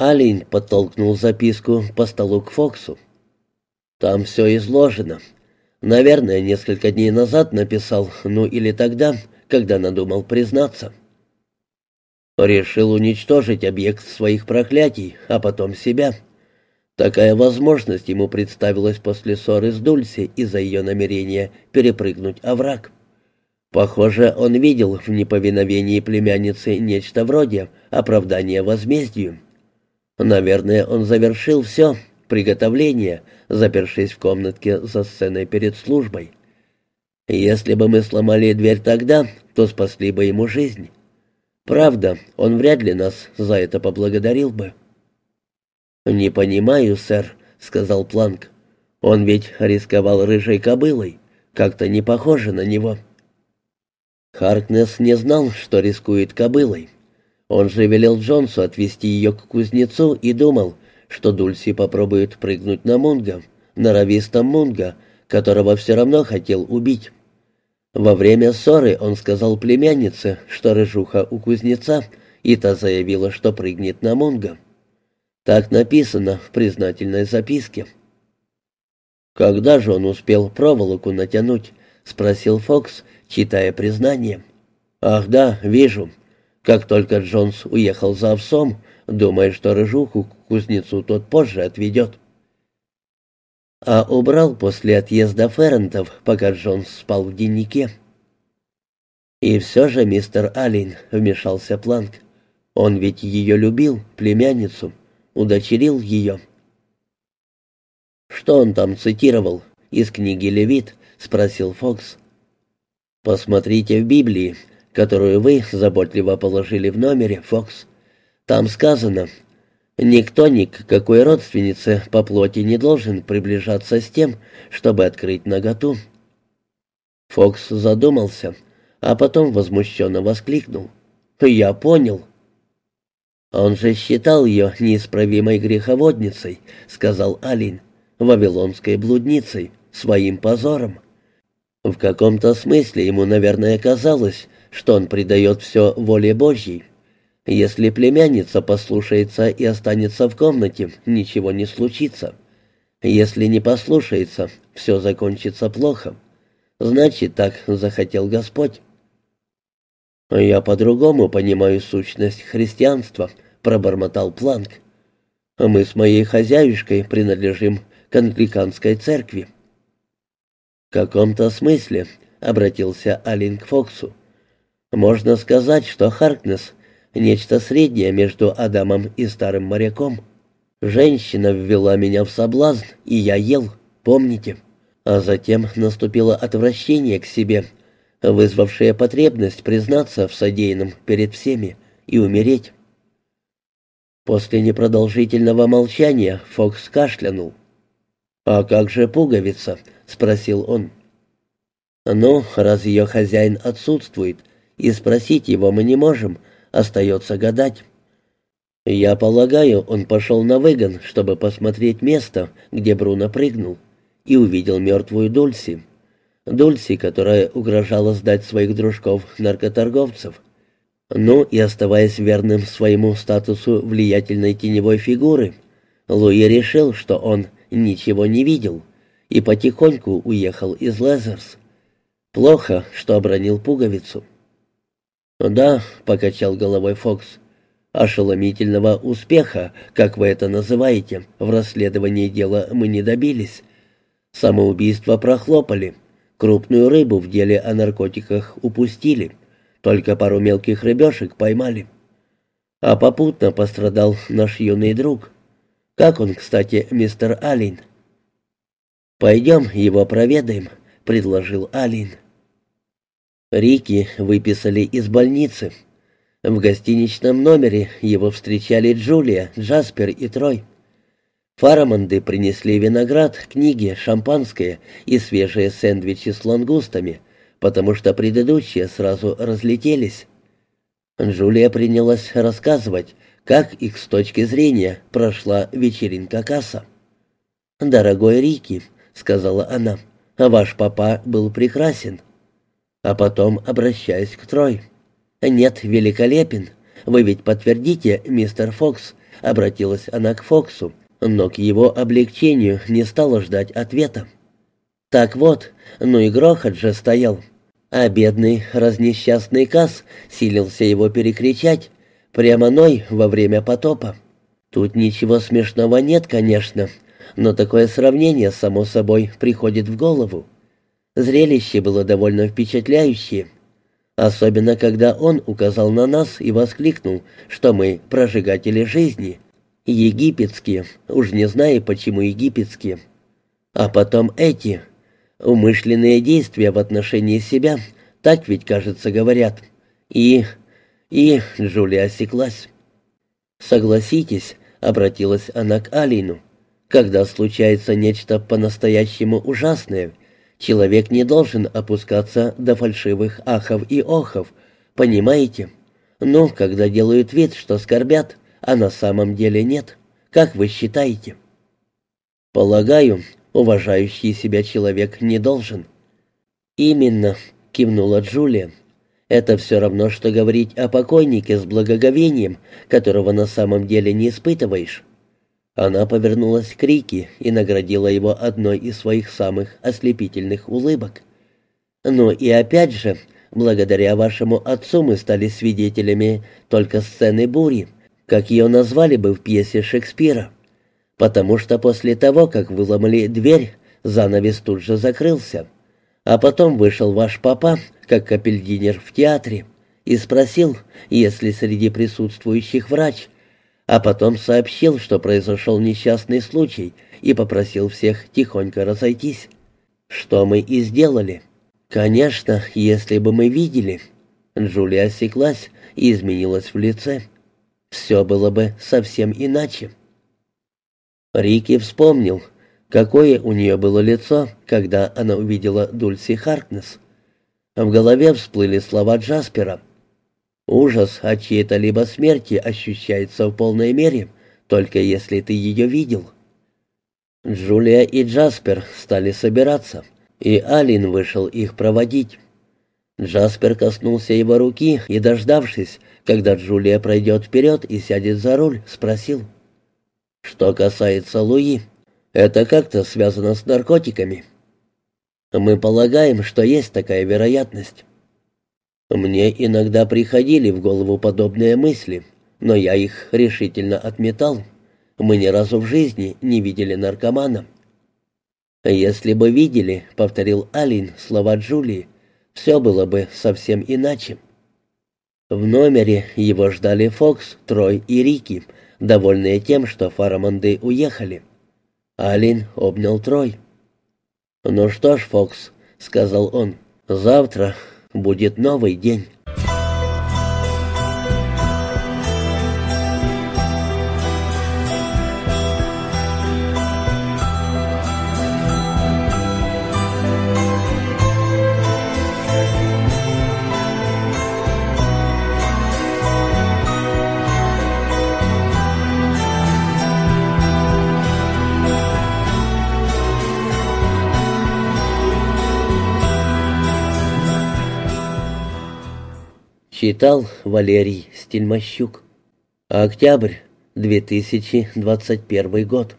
Алин подтолкнул записку по столу к Фоксу. «Там все изложено. Наверное, несколько дней назад написал, ну или тогда, когда надумал признаться. Решил уничтожить объект своих проклятий, а потом себя. Такая возможность ему представилась после ссоры с Дульси из-за ее намерения перепрыгнуть овраг. Похоже, он видел в неповиновении племянницы нечто вроде оправдания возмездию. Наверное, он завершил все, приготовление, запершись в комнатке за сценой перед службой. Если бы мы сломали дверь тогда, то спасли бы ему жизнь. Правда, он вряд ли нас за это поблагодарил бы. «Не понимаю, сэр», — сказал Планк. «Он ведь рисковал рыжей кобылой. Как-то не похоже на него». Харкнес не знал, что рискует кобылой. Он же велел Джонсу отвезти ее к кузнецу и думал, что Дульси попробует прыгнуть на Мунга, норовистом Мунга, которого все равно хотел убить. Во время ссоры он сказал племяннице, что рыжуха у кузнеца, и та заявила, что прыгнет на Мунга. Так написано в признательной записке. «Когда же он успел проволоку натянуть?» — спросил Фокс, читая признание. «Ах да, вижу. Как только Джонс уехал за овсом, думая, что рыжуху к кузнецу тот позже отведет. А убрал после отъезда Феррентов, пока Джонс спал в деннике. И все же мистер Аллен вмешался Планк. Он ведь ее любил, племянницу, удочерил ее. «Что он там цитировал? Из книги «Левит»?» — спросил Фокс. «Посмотрите в Библии, которую вы заботливо положили в номере, Фокс. Там сказано, никто ни к какой родственнице по плоти не должен приближаться с тем, чтобы открыть наготу. Фокс задумался, а потом возмущенно воскликнул. «Я понял». «Он же считал ее неисправимой греховодницей», — сказал Алин, — «вавилонской блудницей, своим позором». В каком-то смысле ему, наверное, казалось, что он предает все воле Божьей. Если племянница послушается и останется в комнате, ничего не случится. Если не послушается, все закончится плохо. Значит, так захотел Господь. «Я по-другому понимаю сущность христианства», — пробормотал Планк. «Мы с моей хозяюшкой принадлежим к англиканской церкви». «В каком-то смысле», — обратился Алин к Фоксу. Можно сказать, что Харкнес — нечто среднее между Адамом и старым моряком. Женщина ввела меня в соблазн, и я ел, помните? А затем наступило отвращение к себе, вызвавшее потребность признаться в содеянном перед всеми и умереть. После непродолжительного молчания Фокс кашлянул. «А как же пуговица?» — спросил он. «Ну, раз ее хозяин отсутствует, и спросить его мы не можем, остается гадать. Я полагаю, он пошел на выгон, чтобы посмотреть место, где Бруно прыгнул, и увидел мертвую Дульси. Дульси, которая угрожала сдать своих дружков-наркоторговцев. Ну и оставаясь верным своему статусу влиятельной теневой фигуры, Луи решил, что он ничего не видел, и потихоньку уехал из Лезерс. Плохо, что обронил пуговицу. «Да», — покачал головой Фокс, — «ошеломительного успеха, как вы это называете, в расследовании дела мы не добились. Самоубийство прохлопали, крупную рыбу в деле о наркотиках упустили, только пару мелких рыбешек поймали. А попутно пострадал наш юный друг. Как он, кстати, мистер Алин?» «Пойдем его проведаем», — предложил Алин. Рики выписали из больницы. В гостиничном номере его встречали Джулия, Джаспер и Трой. Фарамонды принесли виноград, книги, шампанское и свежие сэндвичи с лангустами, потому что предыдущие сразу разлетелись. Джулия принялась рассказывать, как их с точки зрения прошла вечеринка касса. «Дорогой Рики», — сказала она, — «ваш папа был прекрасен» а потом обращаясь к Трой. «Нет, великолепен. Вы ведь подтвердите, мистер Фокс?» — обратилась она к Фоксу, но к его облегчению не стала ждать ответа. «Так вот, ну и грохот же стоял. А бедный разнесчастный Касс силился его перекричать, прямо ной во время потопа. Тут ничего смешного нет, конечно, но такое сравнение, само собой, приходит в голову. Зрелище было довольно впечатляющее, особенно когда он указал на нас и воскликнул, что мы прожигатели жизни, египетские, уж не знаю, почему египетские. А потом эти, умышленные действия в отношении себя, так ведь, кажется, говорят. И... и... Джулия осеклась. «Согласитесь», — обратилась она к Алину, — «когда случается нечто по-настоящему ужасное, человек не должен опускаться до фальшивых ахов и охов, понимаете? Ну, когда делают вид, что скорбят, а на самом деле нет. Как вы считаете?» «Полагаю, уважающий себя человек не должен». «Именно», — кивнула Джулия. Это все равно, что говорить о покойнике с благоговением, которого на самом деле не испытываешь. Она повернулась к Рике и наградила его одной из своих самых ослепительных улыбок. «Ну и опять же, благодаря вашему отцу мы стали свидетелями только сцены бури, как ее назвали бы в пьесе Шекспира. Потому что после того, как выломали дверь, занавес тут же закрылся. А потом вышел ваш папа, как капельдинер в театре, и спросил, есть ли среди присутствующих врач, а потом сообщил, что произошел несчастный случай, и попросил всех тихонько разойтись. Что мы и сделали. Конечно, если бы мы видели. Джулия осеклась и изменилась в лице. Все было бы совсем иначе. Рики вспомнил, Какое у нее было лицо, когда она увидела Дульси Харкнес. В голове всплыли слова Джаспера. «Ужас от чьей-то либо смерти ощущается в полной мере, только если ты ее видел». Джулия и Джаспер стали собираться, и Алин вышел их проводить. Джаспер коснулся его руки и, дождавшись, когда Джулия пройдет вперед и сядет за руль, спросил. «Что касается Луи, это как-то связано с наркотиками. Мы полагаем, что есть такая вероятность. Мне иногда приходили в голову подобные мысли, но я их решительно отметал. Мы ни разу в жизни не видели наркомана. «Если бы видели», — повторил Алин слова Джулии, — «все было бы совсем иначе». В номере его ждали Фокс, Трой и Рики, довольные тем, что Фарамонды уехали. Алин обнял Трой. «Ну что ж, Фокс», — сказал он, — «завтра будет новый день». Читал Валерий Стельмощук. Октябрь, 2021 год.